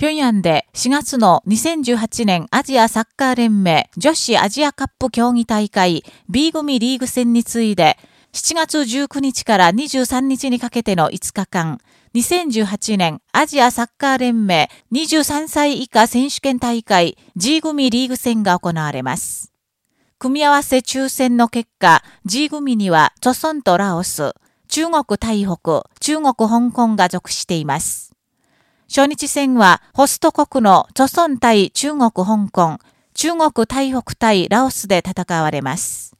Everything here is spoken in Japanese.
平壌で4月の2018年アジアサッカー連盟女子アジアカップ競技大会 B 組リーグ戦に次いで7月19日から23日にかけての5日間、2018年アジアサッカー連盟23歳以下選手権大会 G 組リーグ戦が行われます。組み合わせ抽選の結果、G 組には、著村とラオス、中国台北、中国香港が属しています。初日戦は、ホスト国の著村対中国香港、中国台北対ラオスで戦われます。